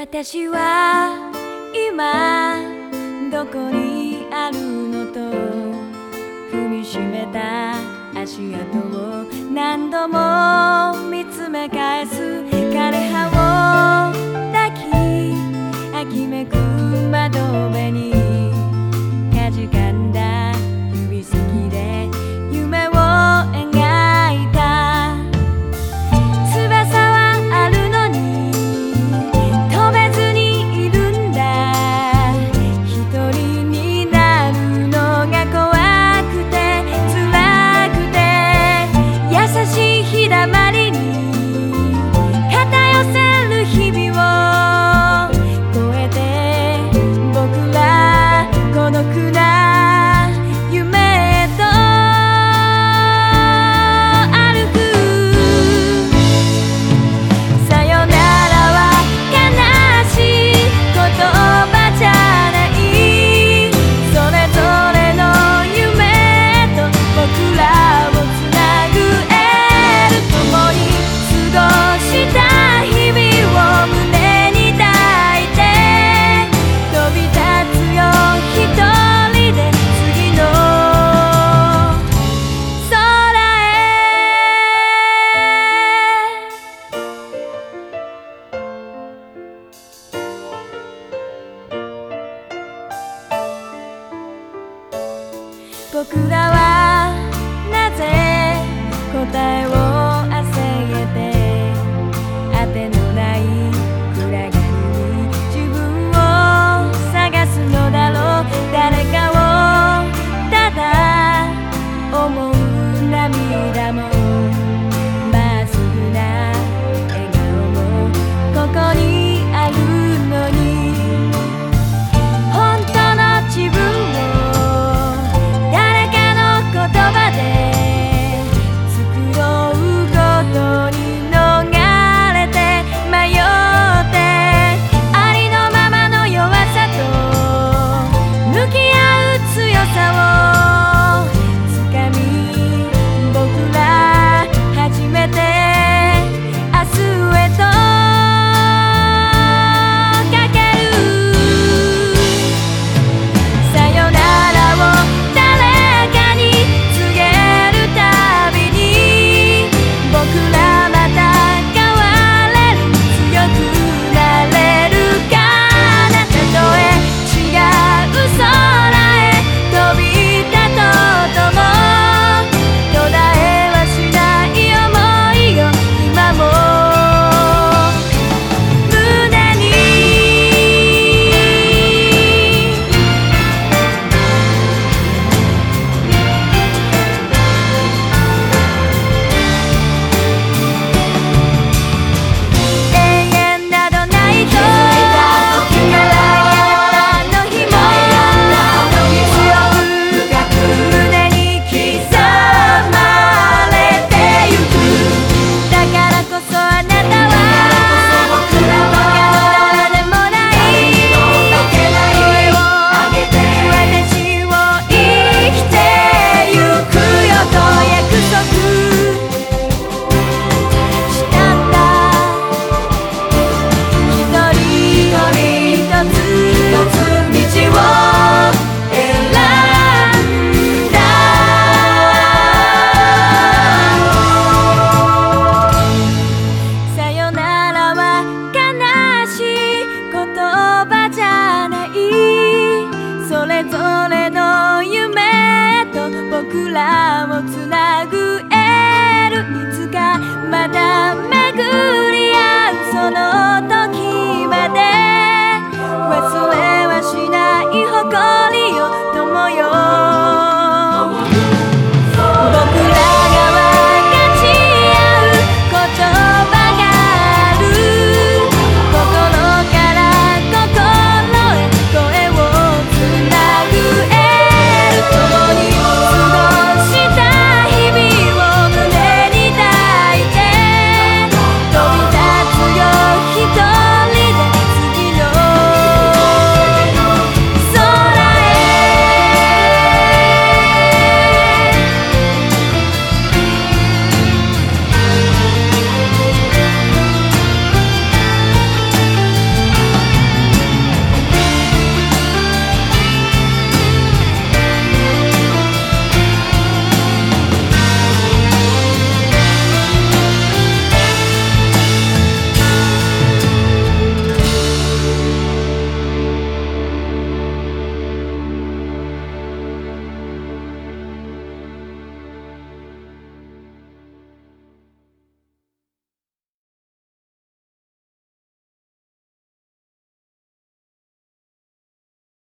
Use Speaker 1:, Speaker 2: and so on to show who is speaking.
Speaker 1: 私は今どこにあるのと踏みしめた足跡を何度も見つめ返す枯葉を抱き秋めく窓辺に带我つなぐエール。いつかまた巡る。